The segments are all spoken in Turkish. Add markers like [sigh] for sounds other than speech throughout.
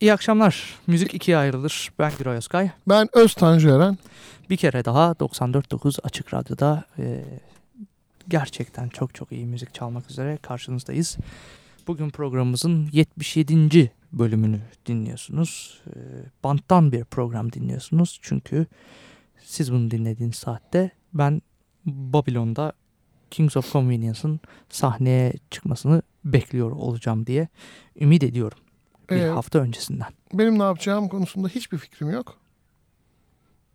İyi akşamlar. Müzik ikiye ayrılır. Ben Giray Özkay. Ben Öz Tanju Eren. Bir kere daha 94.9 Açık Radyo'da e, gerçekten çok çok iyi müzik çalmak üzere karşınızdayız. Bugün programımızın 77. bölümünü dinliyorsunuz. E, banttan bir program dinliyorsunuz. Çünkü siz bunu dinlediğiniz saatte ben Babylon'da Kings of Convenience'ın sahneye çıkmasını bekliyor olacağım diye ümit ediyorum. Bir Ee, hafta öncesinden. benim ne yapacağım konusunda hiçbir fikrim yok.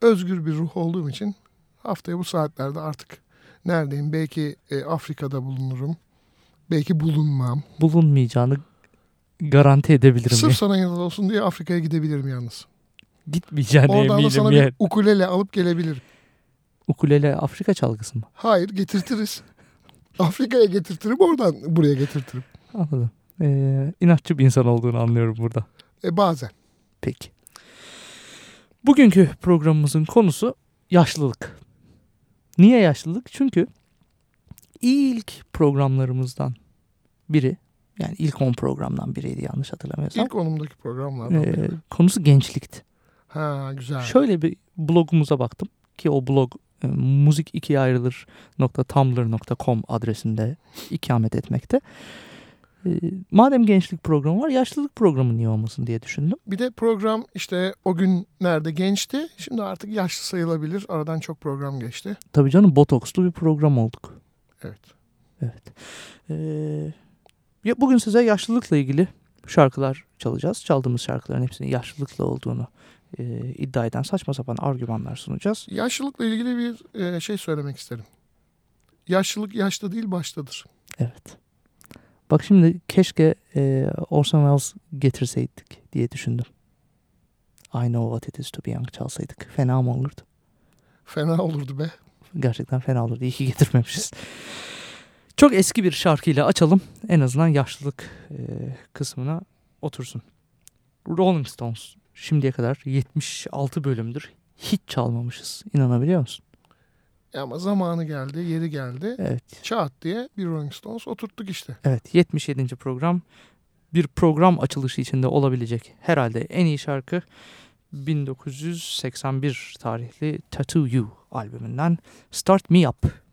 Özgür bir ruh olduğum için haftaya bu saatlerde artık neredeyim? Belki e, Afrika'da bulunurum. Belki bulunmam. Bulunmayacağını garanti edebilirim. Sırf ya. sana yanında olsun diye Afrika'ya gidebilirim yalnız. Gitmeyeceğine Oradan da eminim sana yani. bir ukulele alıp gelebilirim. Ukulele Afrika çalgısı mı? Hayır getirtiriz. Afrika'ya getirtirim oradan buraya getirtirim. Anladım. Ee, inatçı bir insan olduğunu anlıyorum burada. E, bazen. Peki. Bugünkü programımızın konusu yaşlılık. Niye yaşlılık? Çünkü ilk programlarımızdan biri yani ilk 10 programdan biriydi yanlış hatırlamıyorsam. İlk onumdaki programlardan Ee, biri. konusu gençlikti. Ha güzel. Şöyle bir blogumuza baktım ki o blog e, müzik ikiye ayrılır.tumblr.com adresinde ikamet etmekte. E, madem gençlik programı var yaşlılık programı niye olmasın diye düşündüm. Bir de program işte o gün nerede gençti. Şimdi artık yaşlı sayılabilir. Aradan çok program geçti. Tabii canım botokslu bir program olduk. Evet. Evet. E, ya bugün size yaşlılıkla ilgili şarkılar çalacağız. Çaldığımız şarkıların hepsinin yaşlılıkla olduğunu e, iddia eden saçma sapan argümanlar sunacağız. Yaşlılıkla ilgili bir e, şey söylemek isterim. Yaşlılık yaşta değil baştadır. Evet. Bak şimdi keşke e, Orson Welles getirseydik diye düşündüm. I know what it is to be young çalsaydık. Fena mı olurdu? Fena olurdu be. Gerçekten fena olurdu. İyi ki getirmemişiz. Çok eski bir şarkıyla açalım. En azından yaşlılık e, kısmına otursun. Rolling Stones şimdiye kadar 76 bölümdür hiç çalmamışız. İnanabiliyor musun? E ama zamanı geldi, yeri geldi. Evet. Çat diye bir Rolling Stones oturttuk işte. Evet 77. program bir program açılışı içinde olabilecek herhalde en iyi şarkı 1981 tarihli Tattoo You albümünden Start Me Up.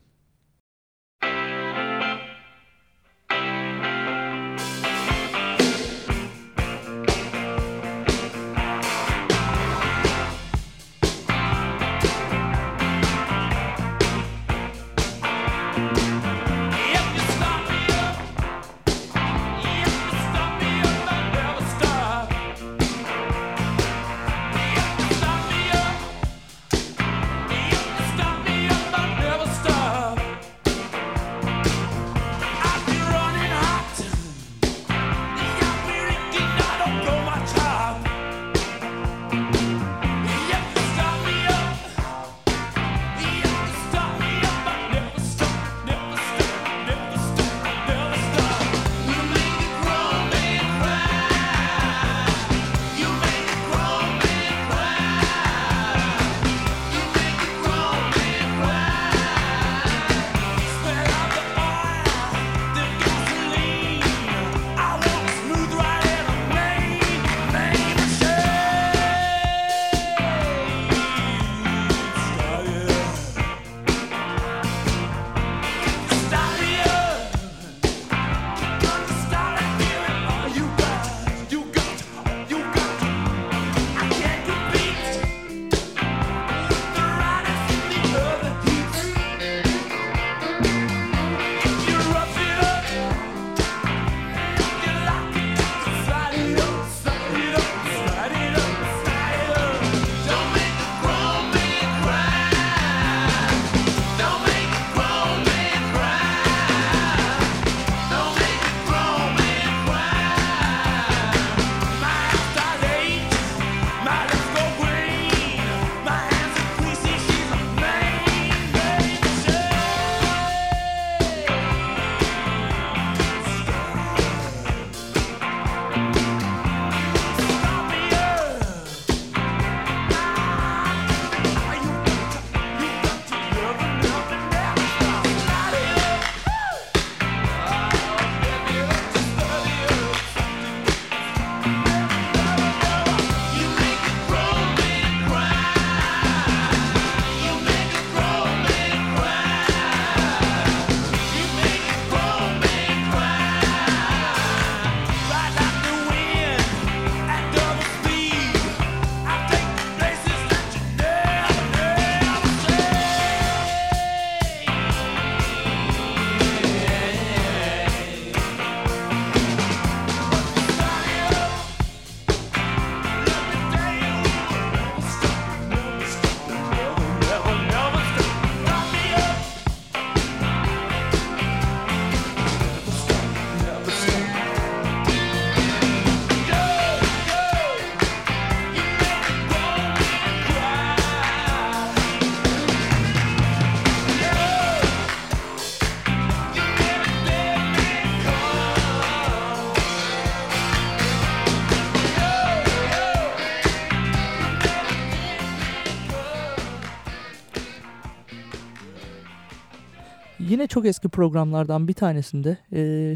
Çok eski programlardan bir tanesinde e,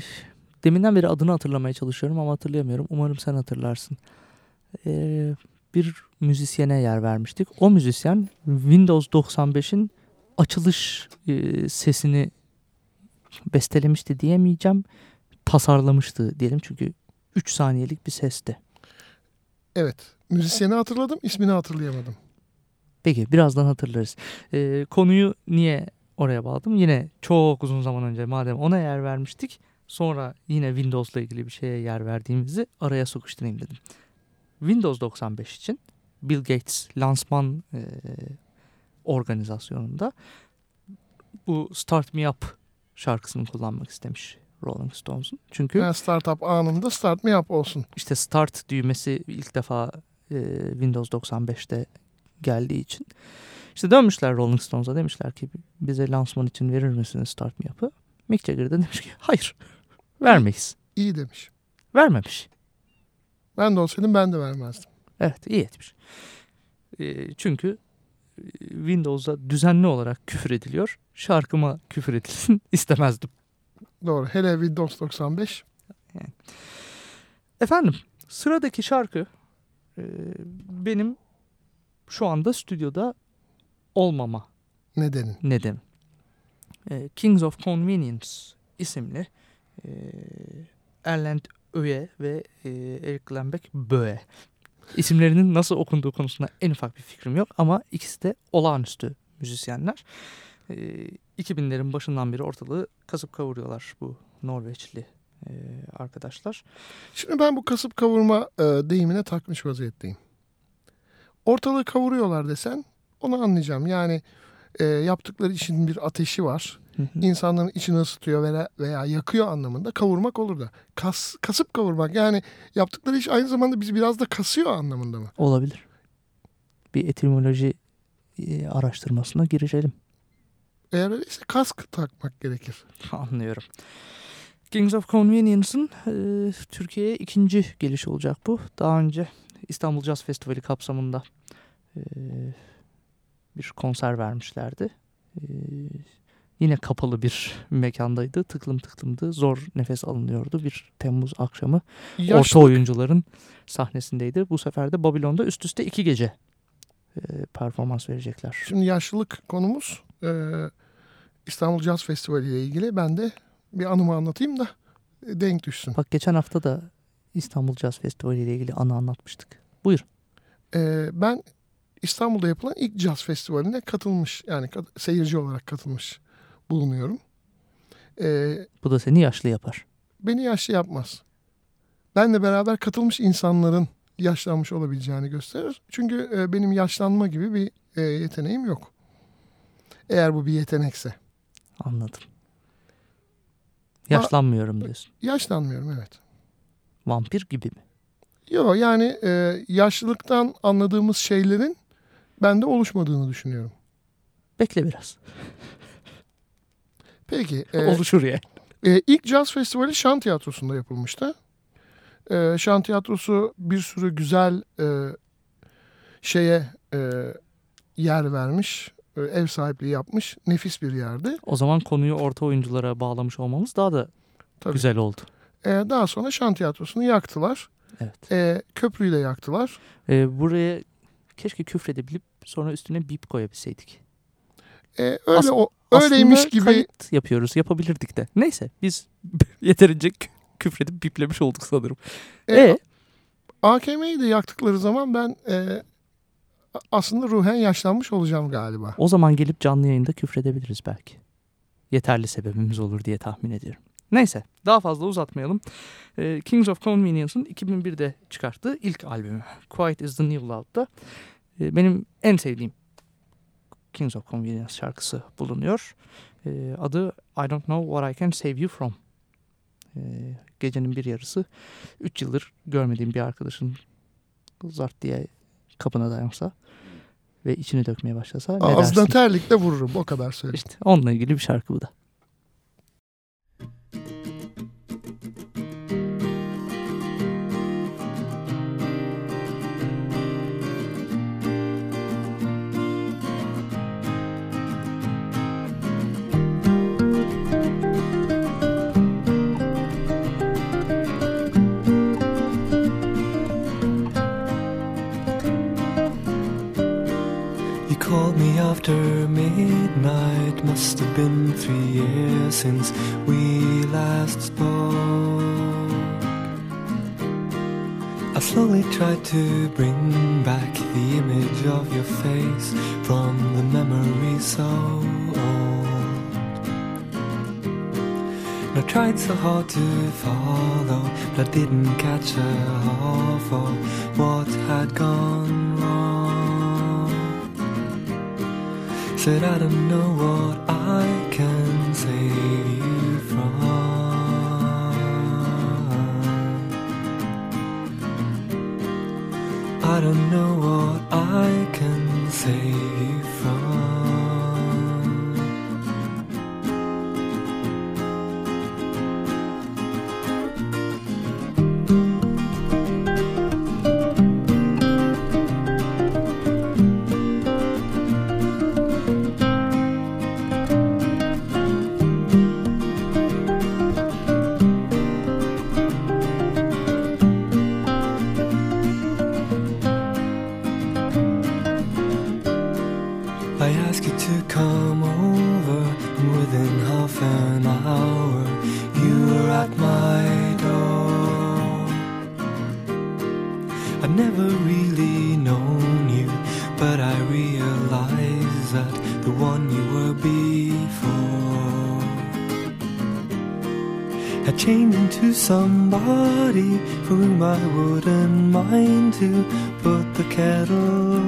deminden beri adını hatırlamaya çalışıyorum ama hatırlayamıyorum. Umarım sen hatırlarsın. E, bir müzisyene yer vermiştik. O müzisyen Windows 95'in açılış e, sesini bestelemişti diyemeyeceğim. Tasarlamıştı diyelim çünkü 3 saniyelik bir sesti. Evet. Müzisyeni hatırladım, ismini hatırlayamadım. Peki birazdan hatırlarız. Ee, konuyu niye oraya bağladım? Yine çok uzun zaman önce madem ona yer vermiştik. Sonra yine Windows'la ilgili bir şeye yer verdiğimizi araya sokuşturayım dedim. Windows 95 için Bill Gates lansman e, organizasyonunda bu Start Me Up şarkısını kullanmak istemiş Rolling Stones'un. Çünkü Yani startup anında start me up olsun. işte start düğmesi ilk defa e, Windows 95'te geldiği için. İşte dönmüşler Rolling Stones'a demişler ki bize lansman için verir misiniz Start Me Up'ı? Mick Jagger de demiş ki hayır vermeyiz. İyi demiş. Vermemiş. Ben de olsaydım ben de vermezdim. Evet iyi etmiş. E, çünkü e, Windows'a düzenli olarak küfür ediliyor. Şarkıma küfür edilsin [laughs] istemezdim. Doğru. Hele Windows 95. Efendim sıradaki şarkı e, benim şu anda stüdyoda olmama Nedenin. nedeni. E, Kings of Convenience isimli e, Erland Öye ve e, Eric Lembeck Böe. İsimlerinin nasıl okunduğu konusunda en ufak bir fikrim yok ama ikisi de olağanüstü müzisyenler. E, 2000'lerin başından beri ortalığı kasıp kavuruyorlar bu Norveçli e, arkadaşlar. Şimdi ben bu kasıp kavurma e, deyimine takmış vaziyetteyim. Ortalığı kavuruyorlar desen onu anlayacağım. Yani e, yaptıkları işin bir ateşi var. Hı hı. İnsanların içini ısıtıyor veya, veya yakıyor anlamında kavurmak olur da. Kas, kasıp kavurmak yani yaptıkları iş aynı zamanda bizi biraz da kasıyor anlamında mı? Olabilir. Bir etimoloji e, araştırmasına girişelim. Eğer öyleyse kask takmak gerekir. Anlıyorum. Kings of Convenience'ın e, Türkiye'ye ikinci geliş olacak bu. Daha önce İstanbul Jazz Festivali kapsamında e, bir konser vermişlerdi. E, yine kapalı bir [laughs] mekandaydı. Tıklım tıklımdı. Zor nefes alınıyordu. Bir Temmuz akşamı orta Yaşlı, oyuncuların sahnesindeydi. Bu sefer de Babilon'da üst üste iki gece e, performans verecekler. şimdi yaşlılık konumuz e, İstanbul Jazz Festivali ile ilgili. Ben de bir anımı anlatayım da e, denk düşsün. Bak geçen hafta da İstanbul Jazz Festivali ile ilgili anı anlatmıştık. E, ben İstanbul'da yapılan ilk caz festivaline katılmış yani kat- seyirci olarak katılmış bulunuyorum. E, Bu da seni yaşlı yapar. beni yaşlı yapmaz. Benle beraber katılmış insanların yaşlanmış olabileceğini gösterir. Çünkü e, benim yaşlanma gibi bir e, yeteneğim yok. Eğer bu bir yetenekse. Anladım. Yaşlanmıyorum diyorsun. Yaşlanmıyorum evet. Vampir gibi mi? Yok yani e, yaşlılıktan anladığımız şeylerin bende oluşmadığını düşünüyorum. Bekle biraz. Peki. [laughs] e, Oluşur ya. E, ilk caz festivali Şan Tiyatrosu'nda yapılmıştı. E, Şan Tiyatrosu bir sürü güzel e, şeye e, yer vermiş. e, ev sahipliği yapmış. Nefis bir yerdi. O zaman konuyu orta oyunculara bağlamış olmamız daha da Tabii. güzel oldu. E, daha sonra Şan Tiyatrosu'nu yaktılar. Evet. E, köprüyü de yaktılar. Ee, buraya keşke küfredebilip sonra üstüne bip koyabilseydik. E, öyle As- o öyleymiş Aslında gibi kayıt yapıyoruz. Yapabilirdik de. Neyse biz [laughs] yeterince kü- küfredip biplemiş olduk sanırım. e, E, AKM'yi de yaktıkları zaman ben e, aslında ruhen yaşlanmış olacağım galiba. o zaman gelip canlı yayında küfredebiliriz belki. Yeterli sebebimiz olur diye tahmin ediyorum. Neyse daha fazla uzatmayalım. Ee, Kings of Convenience'ın 2001'de çıkarttığı ilk albümü Quiet is the New Loud'da e, benim en sevdiğim Kings of Convenience şarkısı bulunuyor. Ee, adı I Don't Know What I Can Save You From. Ee, gecenin bir yarısı 3 yıldır görmediğim bir arkadaşın zart diye kapına dayansa ve içini dökmeye başlasa ne Ağzına dersin? terlikle vururum o kadar söyleyeyim. İşte onunla ilgili bir şarkı bu da. Must have been three years since we last spoke. I slowly tried to bring back the image of your face from the memory so old. I tried so hard to follow, but I didn't catch a half of what had gone wrong. Said I don't know what save you from. I don't know what I can save somebody for whom I wouldn't mind to put the kettle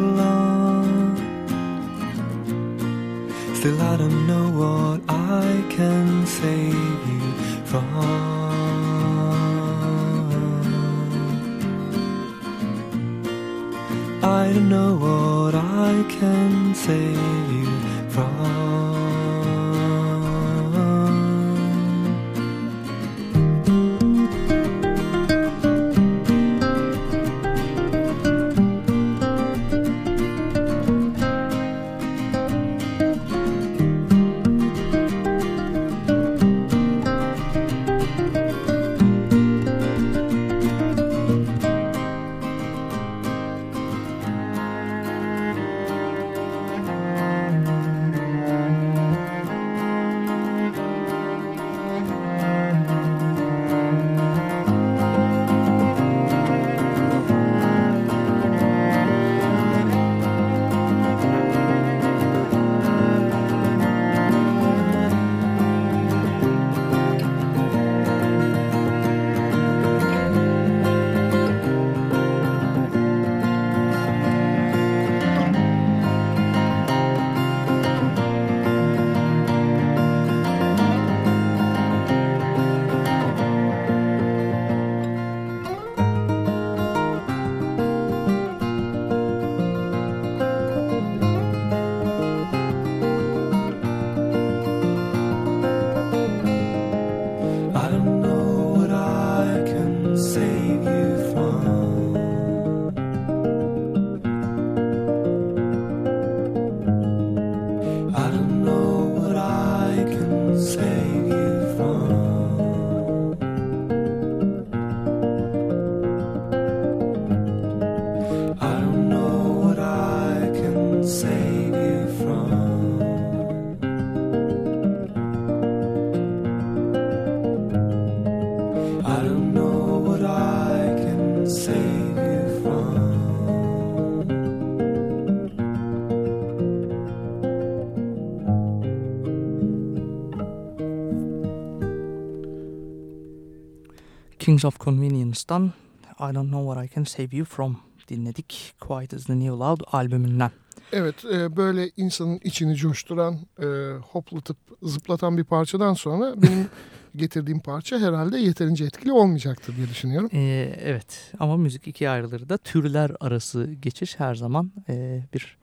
Kings of Convenience'dan I Don't Know What I Can Save You From dinledik. Quiet is the New Loud albümünden. Evet e, böyle insanın içini coşturan, e, hoplatıp zıplatan bir parçadan sonra [laughs] benim getirdiğim parça herhalde yeterince etkili olmayacaktır diye düşünüyorum. Ee, evet ama müzik ikiye ayrılır da türler arası geçiş her zaman e, bir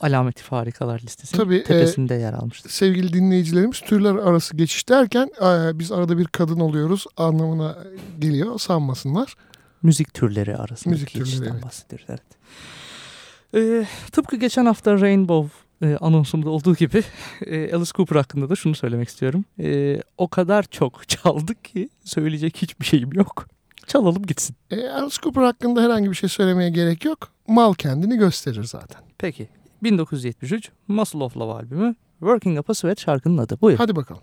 alameti farikalar listesinin Tabii, e, tepesinde yer almıştır. Sevgili dinleyicilerimiz türler arası geçiş derken e, biz arada bir kadın oluyoruz anlamına geliyor sanmasınlar. Müzik türleri arasındaki Müzik türleri, evet. bahsediyoruz. Evet. Ee, tıpkı geçen hafta Rainbow e, anonsumda olduğu gibi [laughs] e, Alice Cooper hakkında da şunu söylemek istiyorum. E, o kadar çok [laughs] çaldık ki söyleyecek hiçbir şeyim yok. Çalalım gitsin. E, Alice Cooper hakkında herhangi bir şey söylemeye gerek yok. Mal kendini gösterir zaten. Peki 1973 Muscle of Love albümü Working Up a Sweat şarkının adı. Buyur. Hadi bakalım.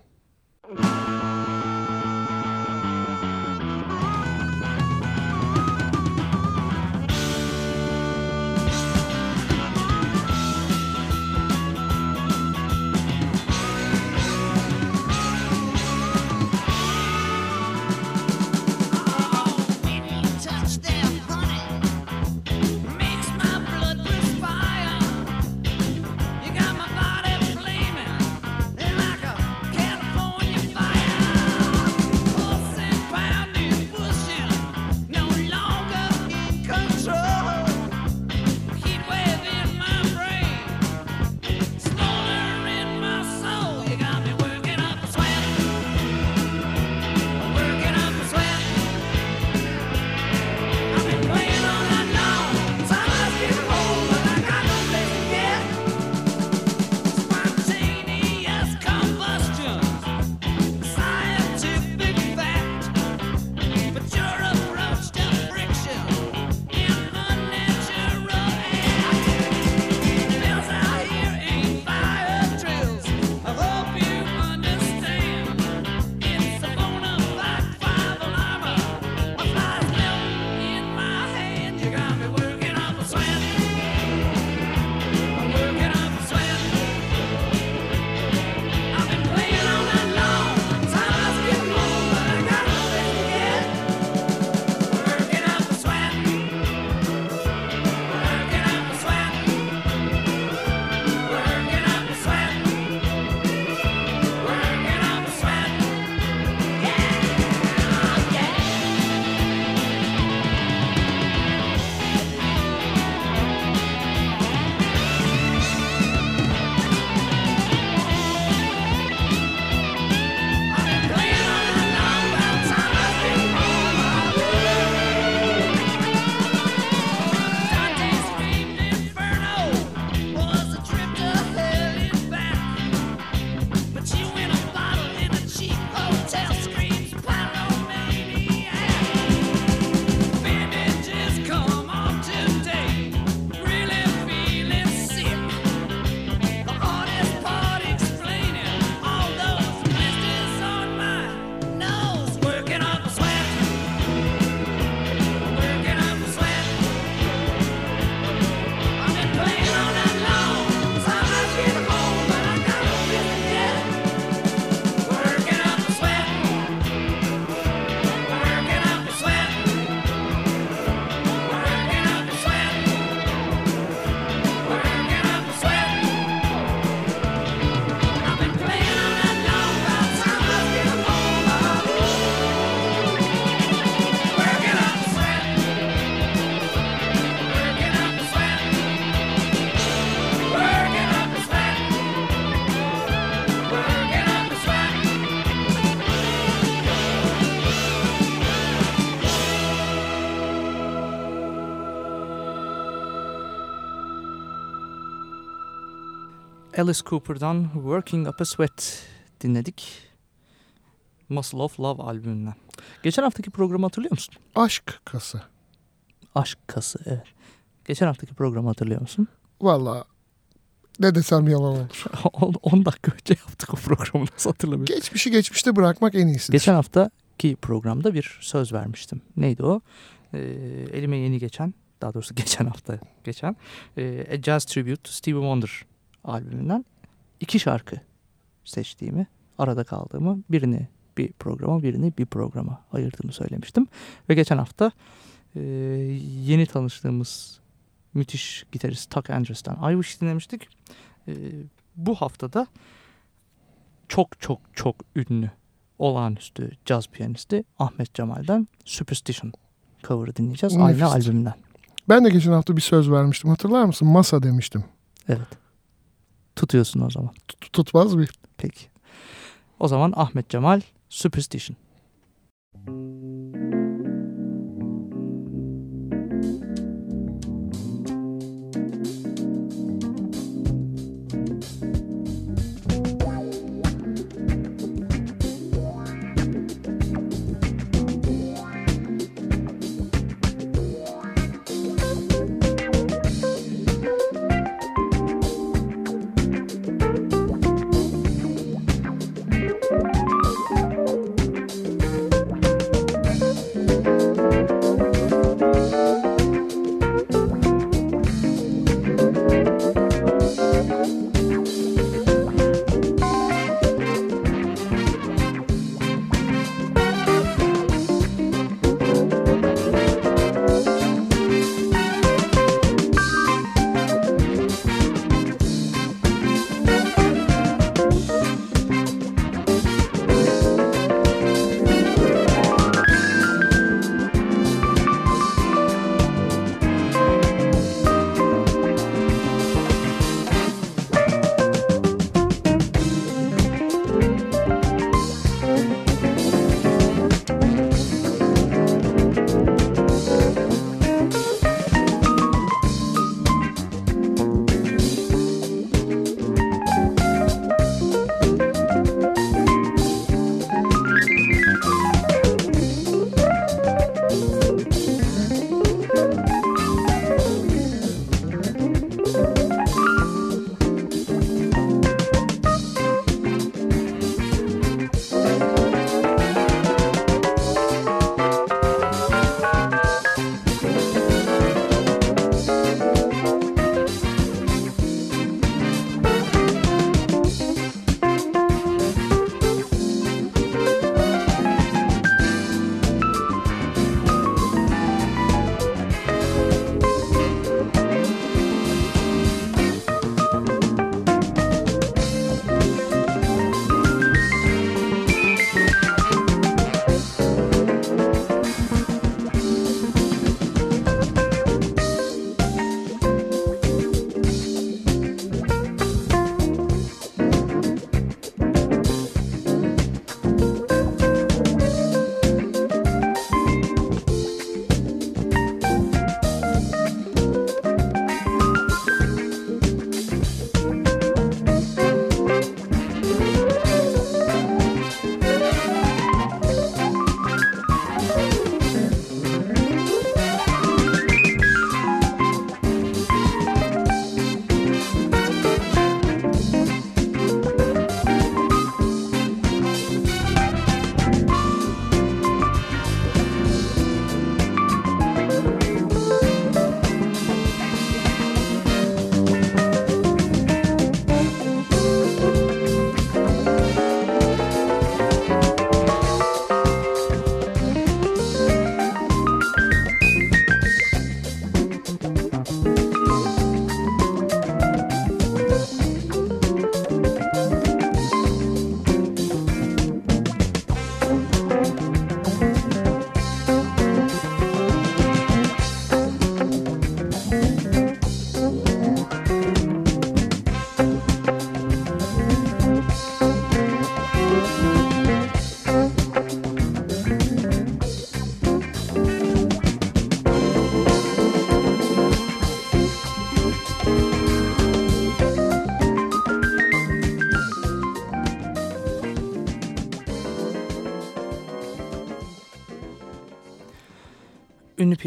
Alice Cooper'dan Working Up a Sweat dinledik. Muscle of Love albümünden. Geçen haftaki programı hatırlıyor musun? Aşk kası. Aşk Kası evet. Geçen haftaki programı hatırlıyor musun? Valla ne desem yalan olur. [laughs] 10 dakika önce yaptık o programı nasıl hatırlamıyorum. Geçmişi geçmişte bırakmak en iyisi. Geçen haftaki programda bir söz vermiştim. Neydi o? Ee, elime yeni geçen, daha doğrusu [laughs] geçen hafta geçen e, A Jazz Tribute to Stevie Wonder albümünden iki şarkı seçtiğimi, arada kaldığımı, birini bir programa, birini bir programa ayırdığımı söylemiştim. Ve geçen hafta e, yeni tanıştığımız müthiş gitarist Tuck Andrews'tan I Wish dinlemiştik. E, bu haftada çok çok çok ünlü olağanüstü caz piyanisti Ahmet Cemal'den Superstition cover'ı dinleyeceğiz. Aynı albümden. Ben de geçen hafta bir söz vermiştim. Hatırlar mısın? Masa demiştim. Evet. Tutuyorsun o zaman. Tut- tutmaz mı? Peki. O zaman Ahmet Cemal Superstition.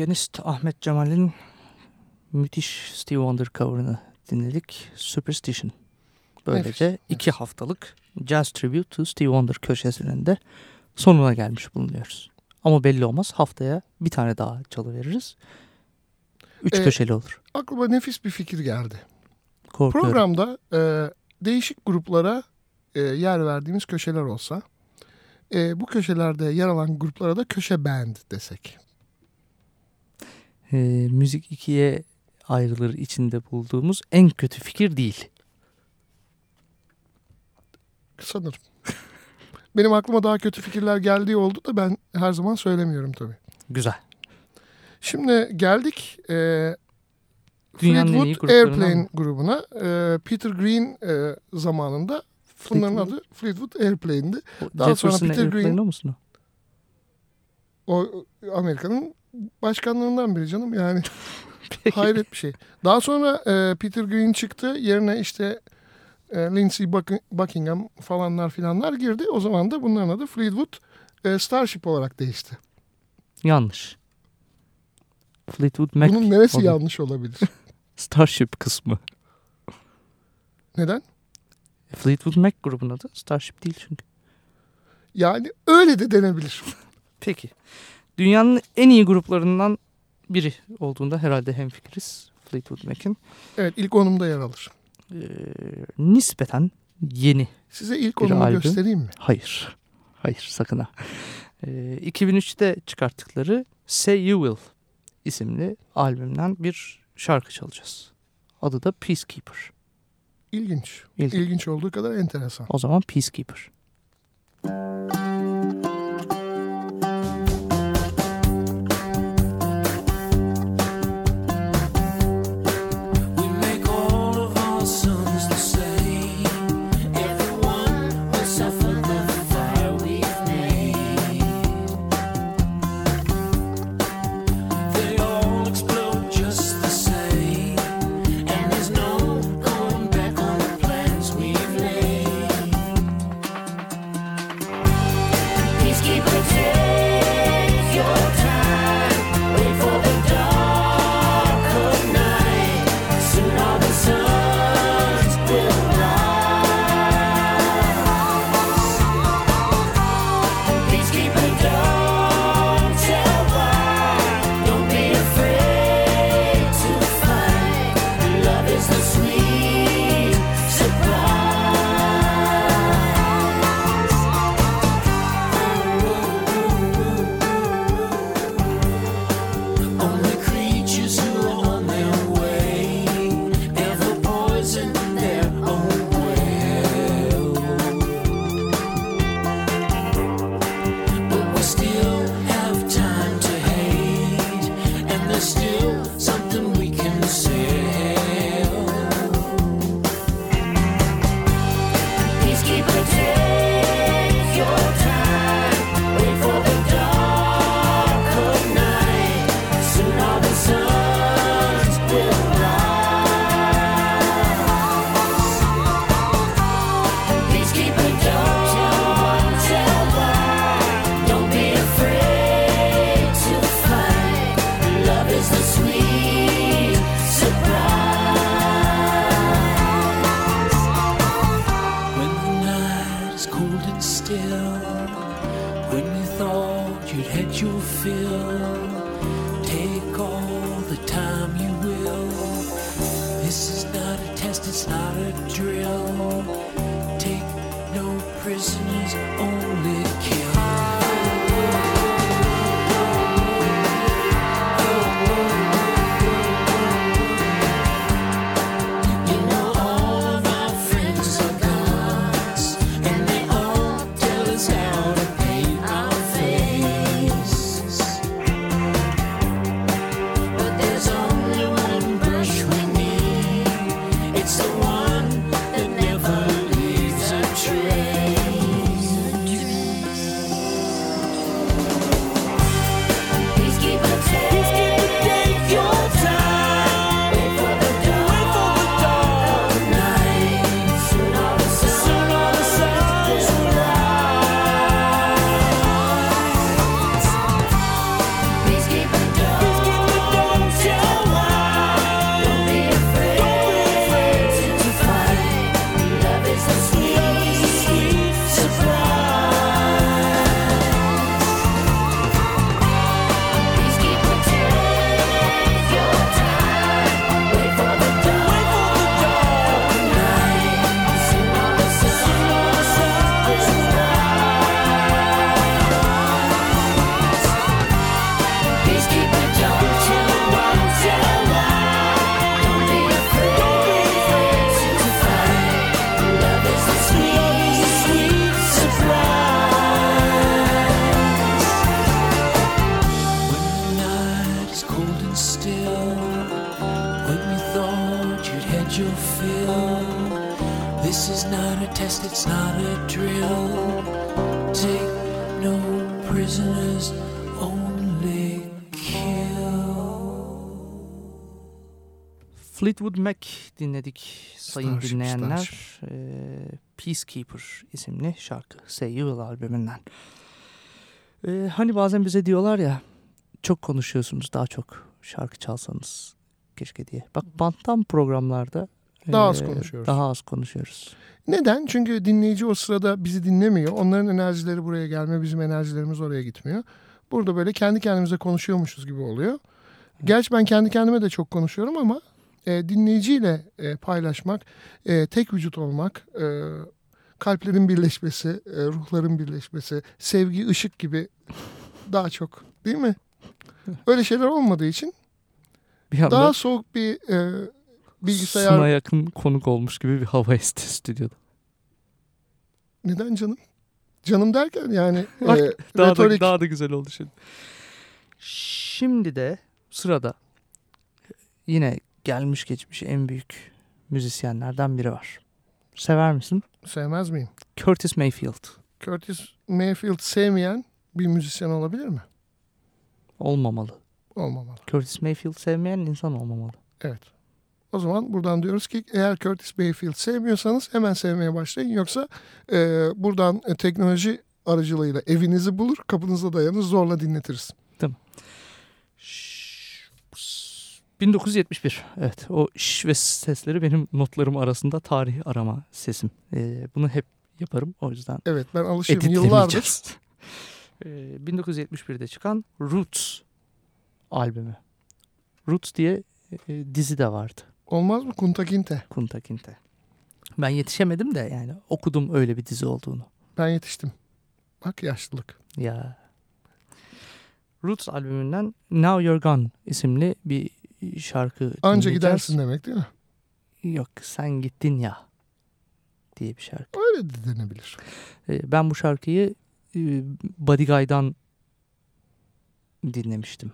Piyanist Ahmet Cemal'in müthiş Steve Wonder cover'ını dinledik. Superstition. Böylece Nefis, iki haftalık Jazz Tribute to Steve Wonder köşesinin de sonuna gelmiş bulunuyoruz. Ama belli olmaz haftaya bir tane daha çalıveririz. Üç Ee, köşeli olur. Aklıma nefis bir fikir geldi. Korkuyorum. Programda e, değişik gruplara e, yer verdiğimiz köşeler olsa e, bu köşelerde yer alan gruplara da köşe band desek. Ee, müzik ikiye ayrılır içinde bulduğumuz en kötü fikir değil. Sanırım. [laughs] Benim aklıma daha kötü fikirler geldiği oldu da ben her zaman söylemiyorum tabii. Güzel. Şimdi geldik e, Dünyanın Fleetwood Airplane mı? grubuna. E, Peter Green e, zamanında bunların Fleetwood- adı Fleetwood Airplane'di. Daha sonra Jefferson Peter Airplane'i Green- o musun o? O Amerika'nın başkanlarından biri canım yani. [laughs] [laughs] Hayret bir şey. Daha sonra e, Peter Green çıktı. Yerine işte e, Lindsey Buck- Buckingham falanlar filanlar girdi. O zaman da bunların adı Fleetwood e, Starship olarak değişti. Yanlış. Fleetwood Mac Bunun neresi oluyor. yanlış olabilir? [laughs] Starship kısmı. Neden? Fleetwood Mac grubun adı Starship değil çünkü. Yani öyle de denebilir. Peki. Dünyanın en iyi gruplarından biri olduğunda herhalde hemfikiriz Fleetwood Mac'in. Evet ilk onumda yer alır. Ee, nispeten yeni. Size ilk onumu albüm. göstereyim mi? Hayır. Hayır sakın ha. Ee, 2003'te çıkarttıkları Say You Will isimli albümden bir şarkı çalacağız. Adı da Peacekeeper. İlginç. İlginç. İlginç olduğu kadar enteresan. O zaman Peacekeeper. We dinledik sayın Starship, dinleyenler. Starship. Ee, Peacekeeper isimli şarkı Say You Will albümünden. Ee, hani bazen bize diyorlar ya çok konuşuyorsunuz daha çok şarkı çalsanız keşke diye. Bak banttan programlarda Daha az ee, konuşuyoruz. Daha az konuşuyoruz. Neden? Çünkü dinleyici o sırada bizi dinlemiyor. Onların enerjileri buraya gelmiyor. Bizim enerjilerimiz oraya gitmiyor. Burada böyle kendi kendimize konuşuyormuşuz gibi oluyor. Gerçi ben kendi kendime de çok konuşuyorum ama e, dinleyiciyle e, paylaşmak, e, tek vücut olmak, e, kalplerin birleşmesi, e, ruhların birleşmesi, sevgi, ışık gibi daha çok değil mi? Öyle şeyler olmadığı için [laughs] Bir anda daha soğuk bir e, bilgisayar... Suna yakın konuk olmuş gibi bir hava esti stüdyoda. Neden canım? Canım derken yani [laughs] Bak, e, Daha da, retorik. daha da güzel oldu şimdi. Şimdi de sırada yine gelmiş geçmiş en büyük müzisyenlerden biri var. Sever misin? Sevmez miyim? Curtis Mayfield. Curtis Mayfield sevmeyen bir müzisyen olabilir mi? Olmamalı. Olmamalı. Curtis Mayfield sevmeyen insan olmamalı. Evet. O zaman buradan diyoruz ki eğer Curtis Mayfield sevmiyorsanız hemen sevmeye başlayın. Yoksa e, buradan e, teknoloji aracılığıyla evinizi bulur, kapınıza dayanır, zorla dinletiriz. Pıs. 1971. Evet o şş ve sesleri benim notlarım arasında tarih arama sesim. Ee, bunu hep yaparım o yüzden Evet ben alışığım yıllardır. [laughs] Ee, 1971'de çıkan Roots albümü. Roots diye e, dizi de vardı. Olmaz mı? Kunta Kinte. Kunta Kinte. Ben yetişemedim de yani okudum öyle bir dizi olduğunu. Ben yetiştim. Bak yaşlılık. Ya. Roots albümünden Now You're Gone isimli bir şarkı Anca gidersin demek değil mi? Yok sen gittin ya diye bir şarkı. Öyle de denebilir. Ee, ben bu şarkıyı e, Buddy Guy'dan dinlemiştim.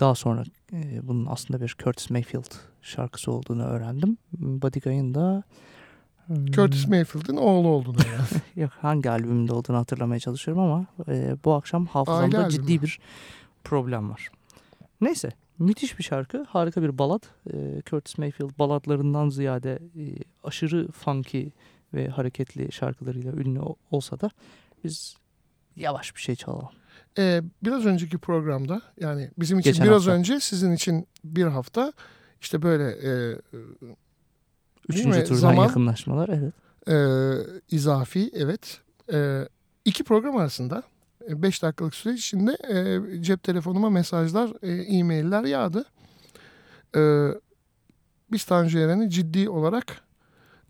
Daha sonra e, bunun aslında bir Curtis Mayfield şarkısı olduğunu öğrendim. Buddy Guy'ın da hmm, Curtis Mayfield'in oğlu olduğunu yani. [laughs] yok, hangi albümünde olduğunu hatırlamaya çalışıyorum ama e, bu akşam hafızamda Aile ciddi albümü. bir problem var. Neyse müthiş bir şarkı harika bir balad. E, Curtis Mayfield baladlarından ziyade e, aşırı funky ve hareketli şarkılarıyla ünlü olsa da biz yavaş bir şey çalalım. Ee, biraz önceki programda yani bizim için Geçen biraz hafta. önce sizin için bir hafta işte böyle e, Üçüncü mi? turdan Zaman- yakınlaşmalar evet. e, izafi evet e, iki program arasında 5 dakikalık süreç içinde e, cep telefonuma mesajlar, e, e-mailler yağdı. E, biz Tanju Eren'i ciddi olarak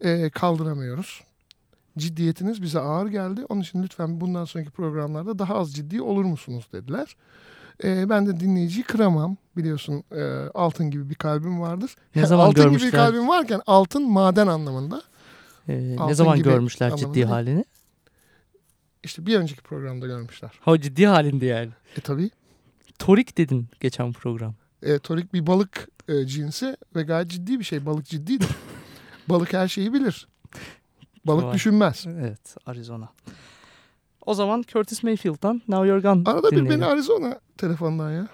e, kaldıramıyoruz. Ciddiyetiniz bize ağır geldi. Onun için lütfen bundan sonraki programlarda daha az ciddi olur musunuz dediler. E, ben de dinleyiciyi kıramam. Biliyorsun e, altın gibi bir kalbim vardır. Ne [laughs] zaman altın gibi bir görmüşler? kalbim varken altın maden anlamında. Ee, ne zaman gibi görmüşler anlamında ciddi halini? İşte bir önceki programda görmüşler. Ha ciddi halinde yani. E tabii. Torik dedin geçen program. E, torik bir balık e, cinsi ve gayet ciddi bir şey. Balık ciddidir. [laughs] balık her şeyi bilir. Balık Vay. düşünmez. Evet Arizona. O zaman Curtis Mayfield'dan Now You're Gone Arada bir dinleyelim. beni Arizona telefondan ya.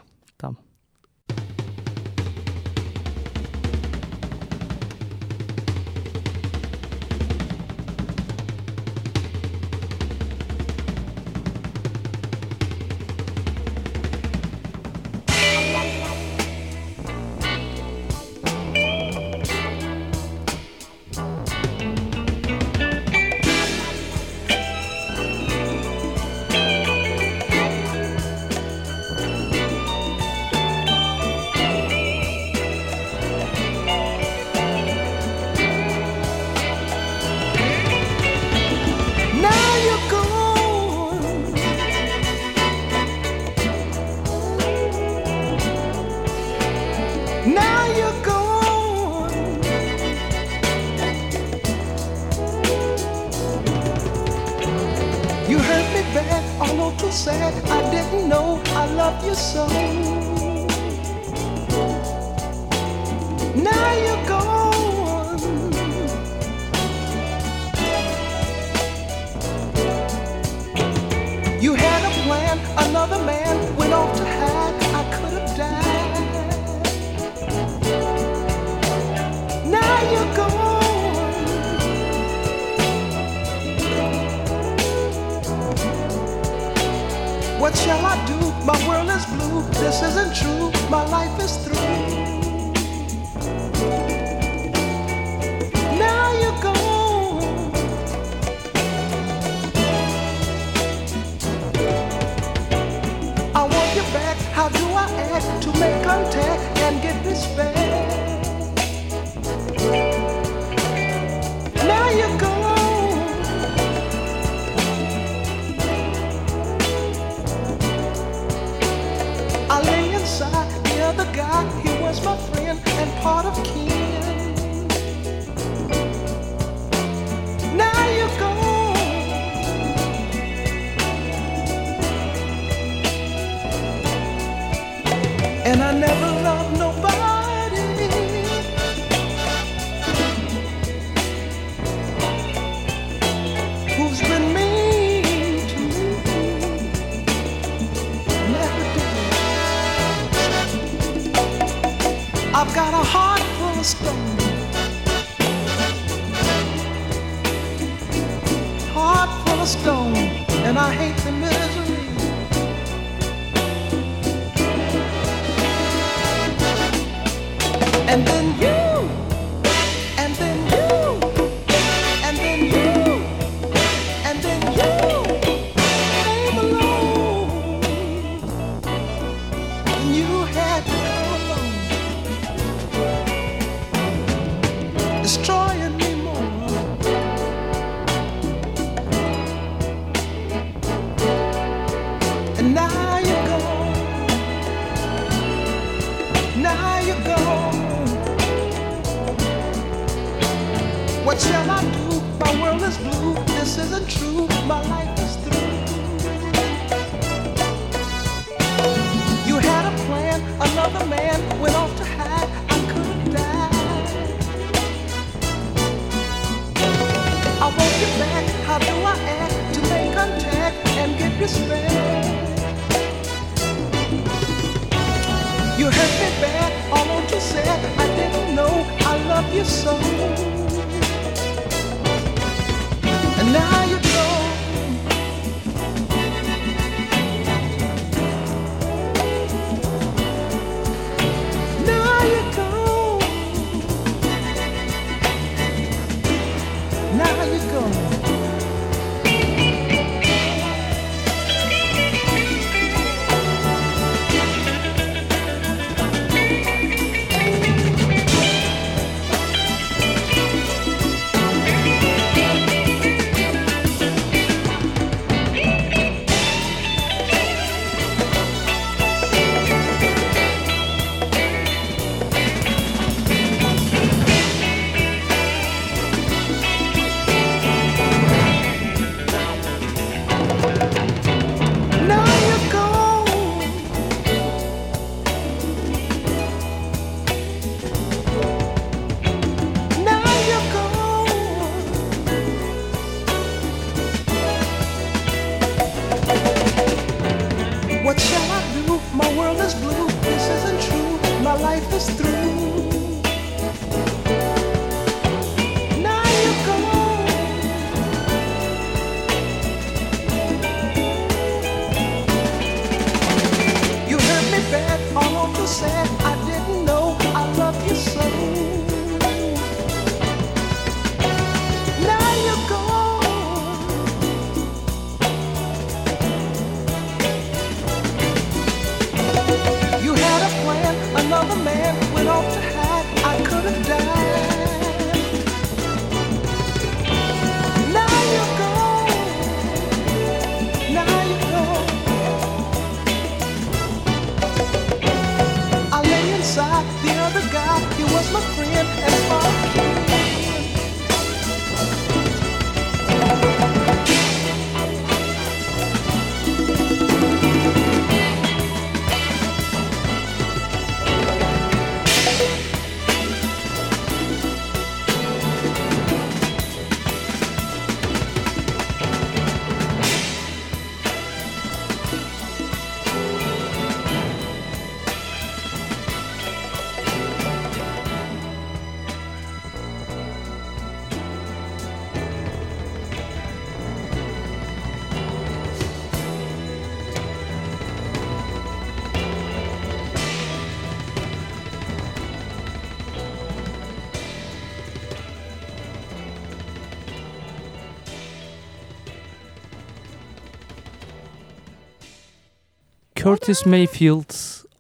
Curtis Mayfield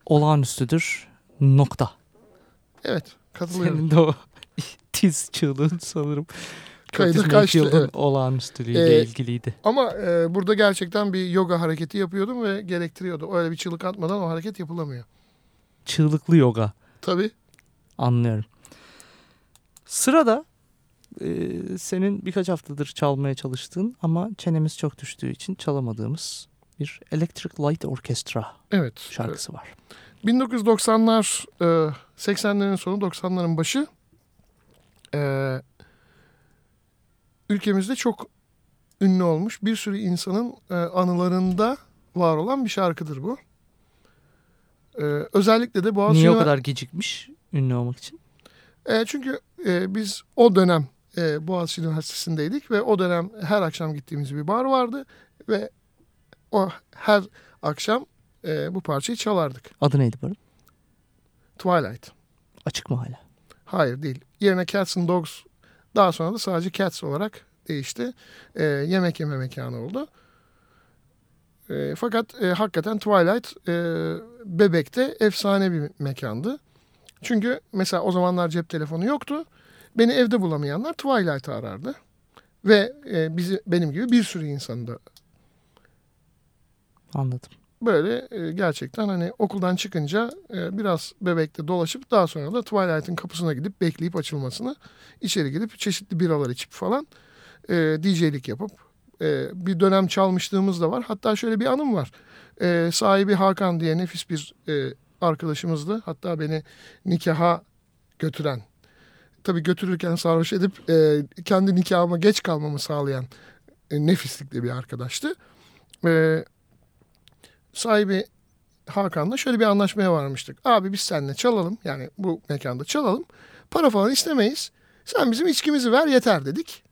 olağanüstüdür. Nokta. Evet katılıyorum. Senin de o [laughs] tiz çığlığın sanırım. Kaydı Curtis Mayfield'ın evet. olağanüstülüğüyle Ee, ilgiliydi. Ama e, burada gerçekten bir yoga hareketi yapıyordum ve gerektiriyordu. Öyle bir çığlık atmadan o hareket yapılamıyor. Çığlıklı yoga. Tabii. Anlıyorum. Sırada e, senin birkaç haftadır çalmaya çalıştığın ama çenemiz çok düştüğü için çalamadığımız bir Electric Light Orchestra Evet. şarkısı var. 1990'lar, e, 80'lerin sonu 90'ların başı e, ülkemizde çok ünlü olmuş bir sürü insanın e, anılarında var olan bir şarkıdır bu. E, özellikle de Boğaziçi Niye o kadar gecikmiş ünlü olmak için? E, çünkü e, biz o dönem e, Boğaziçi Üniversitesi'ndeydik ve o dönem her akşam gittiğimiz bir bar vardı ve o her akşam e, bu parçayı çalardık. Adı neydi bu arada? Twilight. Açık mı hala? Hayır değil. Yerine Cats and Dogs daha sonra da sadece Cats olarak değişti. E, yemek yeme mekanı oldu. E, fakat e, hakikaten Twilight e, Bebek'te efsane bir mekandı. Çünkü mesela o zamanlar cep telefonu yoktu. Beni evde bulamayanlar Twilight'ı arardı. Ve e, bizi benim gibi bir sürü insanı da Anladım. böyle e, gerçekten hani okuldan çıkınca e, biraz bebekte dolaşıp daha sonra da Twilight'ın kapısına gidip bekleyip açılmasını içeri girip çeşitli biralar içip falan e, DJ'lik yapıp e, bir dönem çalmışlığımız da var. Hatta şöyle bir anım var. E, sahibi Hakan diye nefis bir e, arkadaşımızdı. Hatta beni nikaha götüren tabii götürürken sarhoş edip e, kendi nikahıma geç kalmamı sağlayan e, nefislikli bir arkadaştı. E, sahibi Hakan'la şöyle bir anlaşmaya varmıştık. Abi biz seninle çalalım yani bu mekanda çalalım. Para falan istemeyiz. Sen bizim içkimizi ver yeter dedik.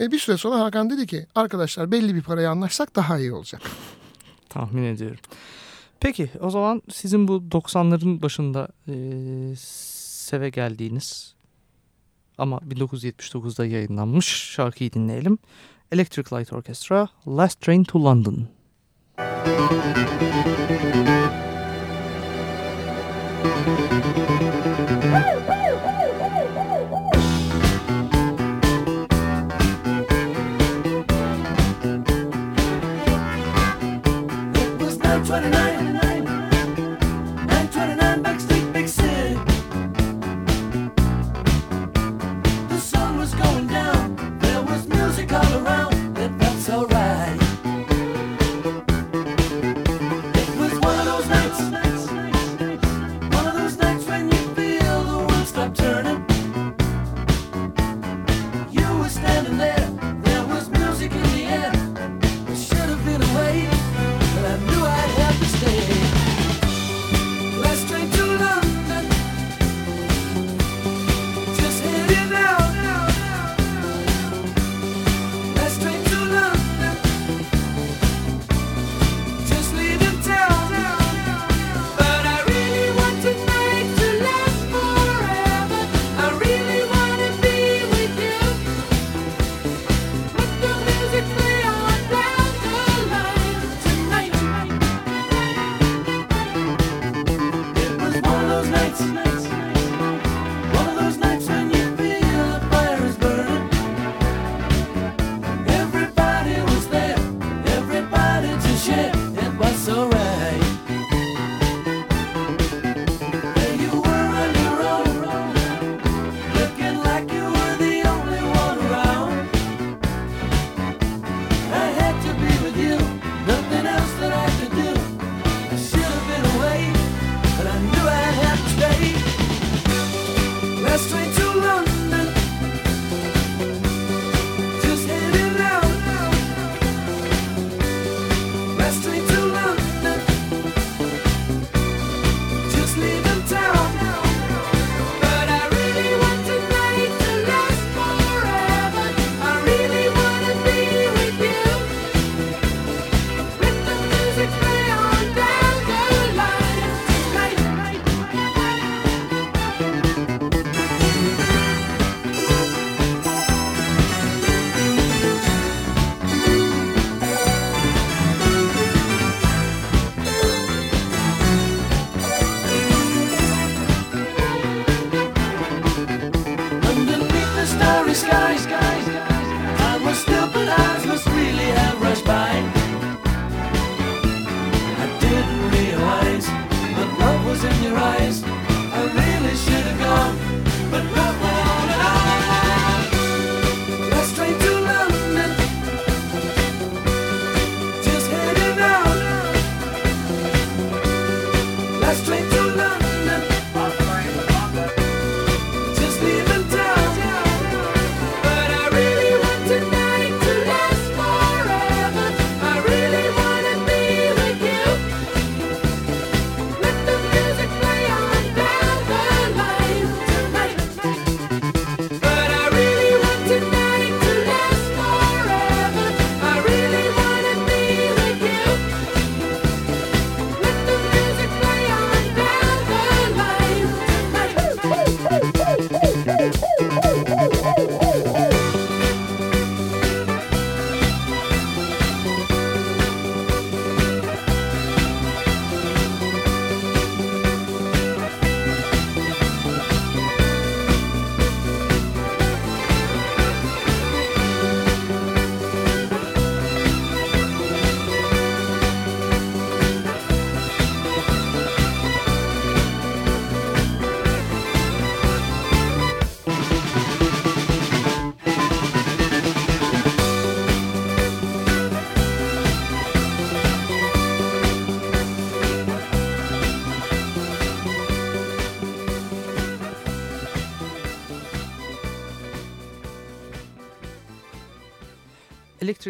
E, bir süre sonra Hakan dedi ki arkadaşlar belli bir paraya anlaşsak daha iyi olacak. [laughs] Tahmin ediyorum. Peki o zaman sizin bu 90'ların başında e, seve geldiğiniz ama 1979'da yayınlanmış şarkıyı dinleyelim. Electric Light Orchestra Last Train to London. It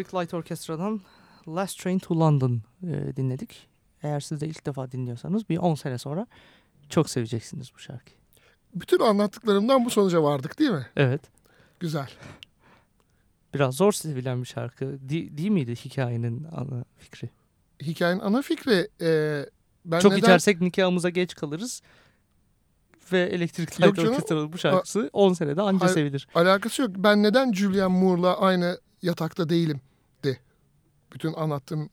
Electric Light Orchestra'dan Last Train to London e, dinledik. Eğer siz de ilk defa dinliyorsanız bir 10 sene sonra çok seveceksiniz bu şarkıyı. Bütün anlattıklarımdan bu sonuca vardık değil mi? Evet. Güzel. Biraz zor sevilen bir şarkı. Di- değil miydi hikayenin ana fikri? Hikayenin ana fikri e, ben çok neden içersek nikahımıza geç kalırız. Ve Electric Light. Orchestra'nın bu şarkısı 10 senede anca Hayır. sevilir. alakası yok. Ben neden Julian Moore'la aynı yatakta değilim de. Bütün anlattığım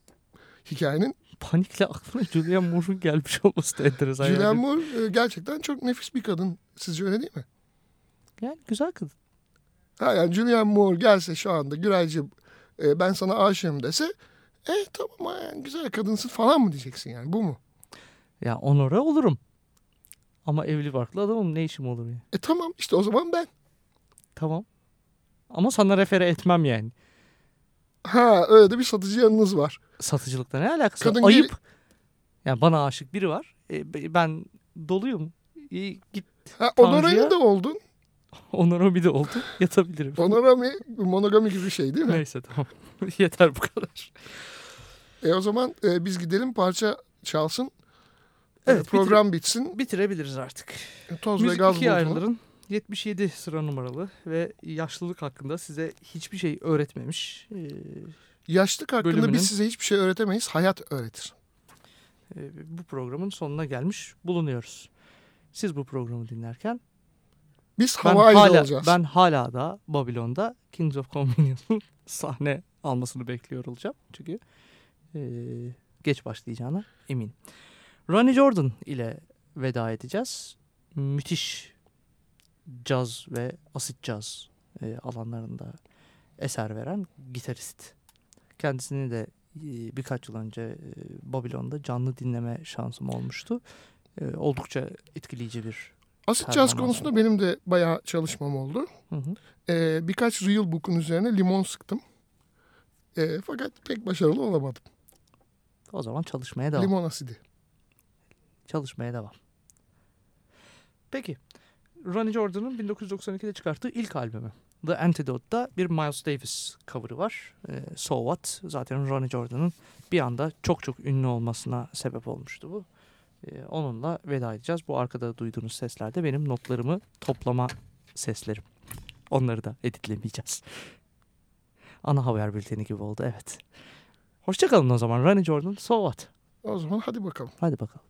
hikayenin. Panikle aklına Julian Moore'un gelmiş olması da enteresan. Julian yani. Moore e, gerçekten çok nefis bir kadın. Sizce öyle değil mi? Yani güzel kadın. Ha yani Julian Moore gelse şu anda Güraycığım e, ben sana aşığım dese e tamam yani güzel kadınsın falan mı diyeceksin yani bu mu? Ya onora olurum. Ama evli barklı adamım ne işim olur ya. E tamam işte o zaman ben. Tamam. Ama sana refere etmem yani. Ha öyle de bir satıcı yanınız var. Satıcılıkla ne alakası Kadın var? Ayıp. Yani bana aşık biri var. E, be- ben doluyum. E, git Ha Honora'yı da oldun. [laughs] onora bir de oldu. [laughs] Yatabilirim. Honorami monogami gibi bir şey değil mi? Neyse tamam. [laughs] Yeter bu kadar. E o zaman e, biz gidelim parça çalsın. E, Evet, program bitsin. Bitirebiliriz artık. E, Toz ve Müzik gaz ikiye ayrılırın. 77 sıra numaralı ve yaşlılık hakkında size hiçbir şey öğretmemiş. Ee, Yaşlık hakkında bölümünün- biz size hiçbir şey öğretemeyiz. Hayat öğretir. e, bu programın sonuna gelmiş bulunuyoruz. Siz bu programı dinlerken Biz ben Hawaii'de hala, olacağız. ben hala da Babilon'da Kings of Convenience'ın [laughs] sahne almasını bekliyor olacağım. Çünkü e, geç başlayacağına eminim. Ronnie Jordan ile veda edeceğiz. Müthiş caz ve asit caz e, alanlarında eser veren gitarist. Kendisini de e, birkaç yıl önce e, Babilon'da canlı dinleme şansım olmuştu. E, oldukça etkileyici bir Asit caz konusunda oldu. benim de bayağı çalışmam oldu. hı hı. E, birkaç real book'un üzerine limon sıktım. E, fakat pek başarılı olamadım. O zaman çalışmaya devam. Limon asidi. Çalışmaya devam. Peki. Ronnie Jordan'ın 1992'de çıkarttığı ilk albümü. The Antidote'da bir Miles Davis cover'ı var. Ee, so What. Zaten Ronnie Jordan'ın bir anda çok çok ünlü olmasına sebep olmuştu bu. Ee, onunla veda edeceğiz. Bu arkada duyduğunuz sesler de benim notlarımı toplama seslerim. Onları da editlemeyeceğiz. Ana haber bülteni gibi oldu evet. Hoşçakalın o zaman Ronnie Jordan So What. O zaman hadi bakalım. Hadi bakalım.